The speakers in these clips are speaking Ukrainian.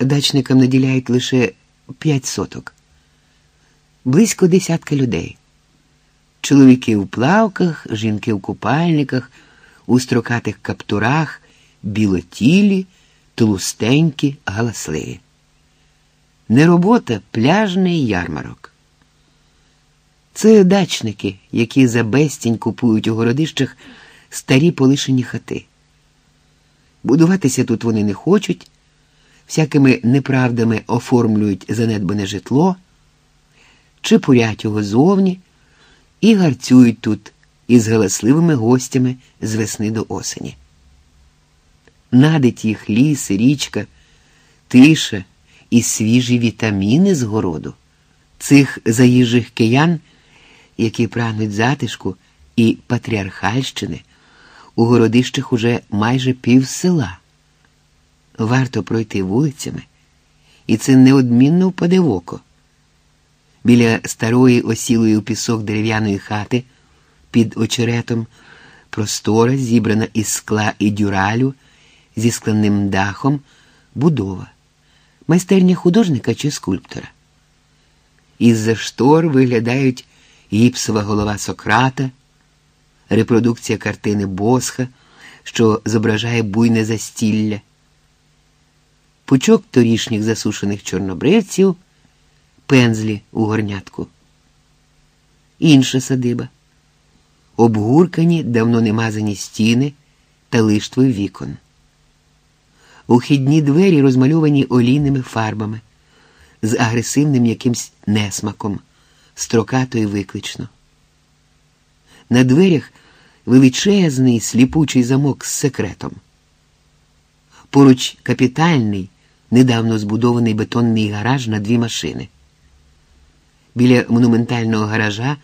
дачникам наділяють лише п'ять соток, близько десятка людей. Чоловіки в плавках, жінки в купальниках, у строкатих каптурах, білотілі, толустенькі, галасливі. Не робота, пляжний ярмарок. Це дачники, які за безцінь купують у городищах старі полишені хати. Будуватися тут вони не хочуть, всякими неправдами оформлюють занедбане житло, чепурять його зовні і гарцюють тут із галасливими гостями з весни до осені. Надить їх ліс, річка, тиша і свіжі вітаміни з городу, цих заїжджих киян, які прагнуть затишку і патріархальщини, у городищах уже майже пів села. Варто пройти вулицями, і це неодмінно впаде в око. Біля старої осілої у пісок дерев'яної хати під очеретом простора, зібрана із скла і дюралю, зі скляним дахом, будова, майстерня художника чи скульптора. Із-за штор виглядають гіпсова голова Сократа, репродукція картини Босха, що зображає буйне застілля, пучок торішніх засушених чорнобривців, пензлі у горнятку. Інша садиба, обгуркані, давно немазані стіни та лиштви вікон. Ухідні двері розмальовані олійними фарбами, з агресивним якимсь несмаком, строкато і виклично. На дверях величезний сліпучий замок з секретом. Поруч капітальний, недавно збудований бетонний гараж на дві машини. Біля монументального гаража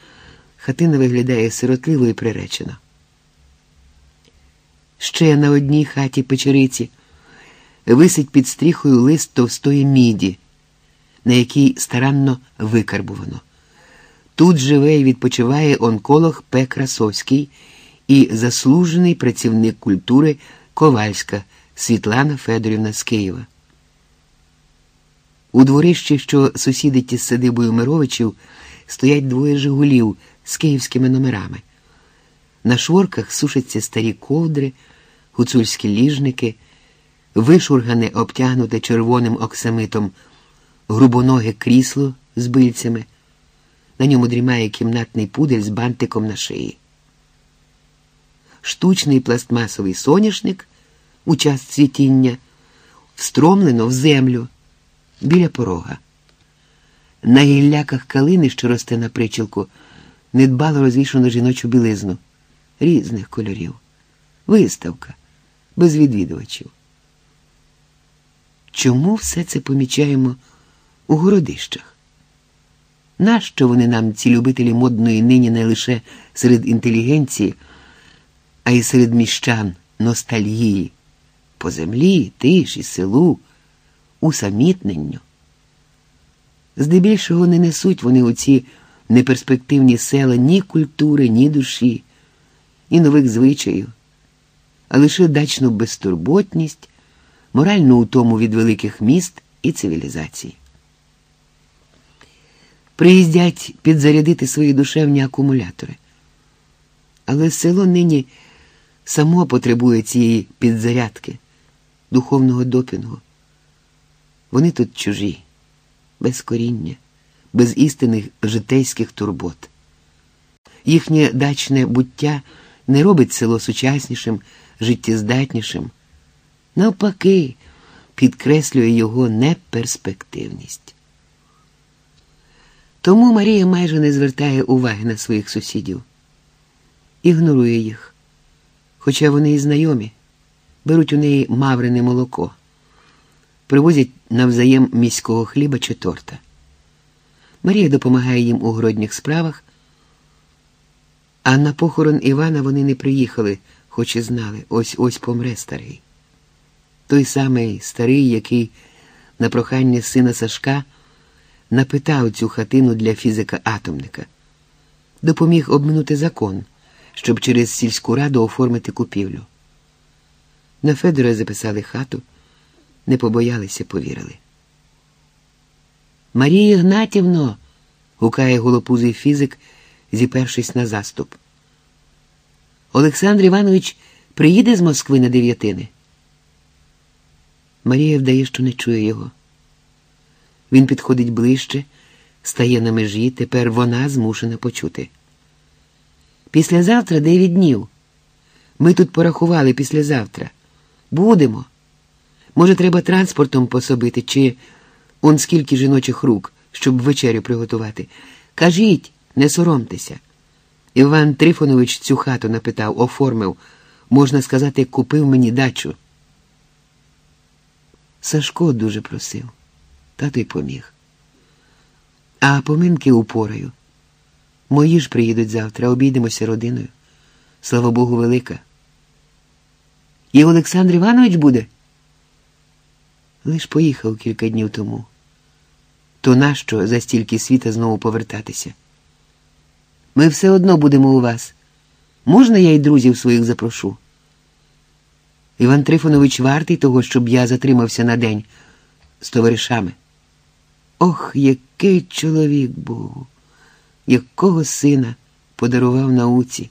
хатина виглядає сиротливо і приречено. Ще на одній хаті печериці висить під стріхою лист товстої міді, на якій старанно викарбувано. Тут живе і відпочиває онколог П. Красовський і заслужений працівник культури Ковальська Світлана Федорівна з Києва. У дворищі, що сусідить із садибою Мировичів, стоять двоє жигулів з київськими номерами. На шворках сушаться старі ковдри, гуцульські ліжники, вишургане, обтягнуте червоним оксамитом, грубоноге крісло з бильцями. На ньому дрімає кімнатний пудель з бантиком на шиї. Штучний пластмасовий соняшник у час цвітіння встромлено в землю біля порога. На гілляках калини, що росте на причілку, недбало розвішано жіночу білизну різних кольорів. Виставка без відвідувачів. Чому все це помічаємо у городищах? Нащо вони нам, ці любителі модної нині не лише серед інтелігенції, а й серед міщан ностальгії, по землі, тиші, селу, усамітненню? Здебільшого не несуть вони у ці неперспективні села ні культури, ні душі, ні нових звичаїв, а лише дачну безтурботність, моральну утому від великих міст і цивілізації приїздять підзарядити свої душевні акумулятори. Але село нині само потребує цієї підзарядки, духовного допінгу. Вони тут чужі, без коріння, без істинних житейських турбот. Їхнє дачне буття не робить село сучаснішим, життєздатнішим. Навпаки, підкреслює його неперспективність. Тому Марія майже не звертає уваги на своїх сусідів, ігнорує їх, хоча вони і знайомі, беруть у неї маврине молоко, привозять навзаєм міського хліба чи торта. Марія допомагає їм у городніх справах, а на похорон Івана вони не приїхали, хоч і знали, ось ось помре старий. Той самий старий, який на прохання сина Сашка напитав цю хатину для фізика-атомника, допоміг обминути закон, щоб через сільську раду оформити купівлю. На Федора записали хату, не побоялися, повірили. Марія Ігнатівно, гукає голопузий фізик, зіпершись на заступ. Олександр Іванович приїде з Москви на дев'ятини. Марія вдає, що не чує його. Він підходить ближче, стає на межі, тепер вона змушена почути. Післязавтра дев'ять днів. Ми тут порахували післязавтра. Будемо. Може, треба транспортом пособити, чи он скільки жіночих рук, щоб вечерю приготувати. Кажіть, не соромтеся. Іван Трифонович цю хату напитав, оформив, можна сказати, купив мені дачу. Сашко дуже просив, тато й поміг. А поминки упораю. Мої ж приїдуть завтра, обійдемося родиною. Слава Богу, велика. І Олександр Іванович буде? Лиш поїхав кілька днів тому. То нащо за стільки світа знову повертатися? Ми все одно будемо у вас. Можна я й друзів своїх запрошу? Іван Трифонович вартий того, щоб я затримався на день з товаришами. Ох, який чоловік був, якого сина подарував науці.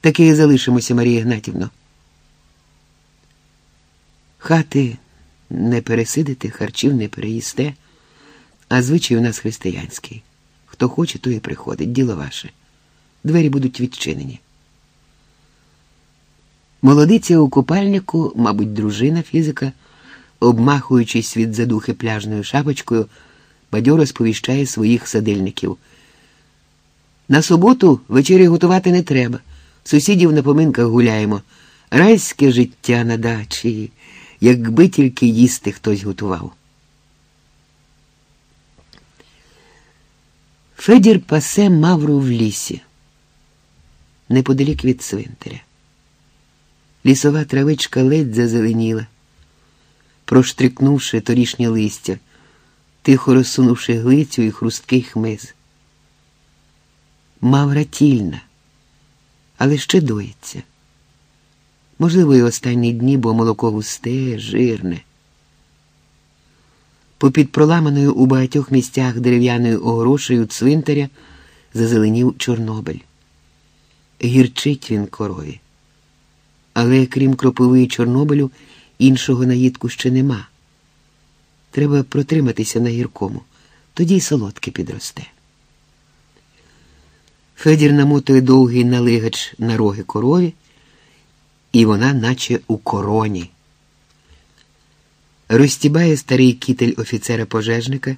Таки і залишимося, Марія Гнатівно. Хати не пересидите, харчів не переїсте, а звичай у нас християнський. Хто хоче, то і приходить, діло ваше. Двері будуть відчинені. Молодиця у купальнику, мабуть, дружина фізика, обмахуючись від задухи пляжною шапочкою, бадьоро сповіщає своїх садильників. На суботу вечері готувати не треба. Сусідів на поминках гуляємо. Райське життя на дачі, якби тільки їсти хтось готував. Федір пасе мавру в лісі, неподалік від цвинтаря. Лісова травичка ледь зазеленіла, проштрикнувши торішнє листя, тихо розсунувши глицю і хрусткий хмиз. Мавра тільна, але ще доїться. Можливо, і останні дні, бо молоко густе, жирне. Попід проламаною у багатьох місцях дерев'яною огорошею цвинтаря зазеленів Чорнобиль. Гірчить він корові. Але крім кропиви і Чорнобилю, іншого наїдку ще нема. Треба протриматися на гіркому, тоді й солодке підросте. Федір намотує довгий налигач на роги корові, і вона, наче у короні. Розтібає старий кітель офіцера пожежника.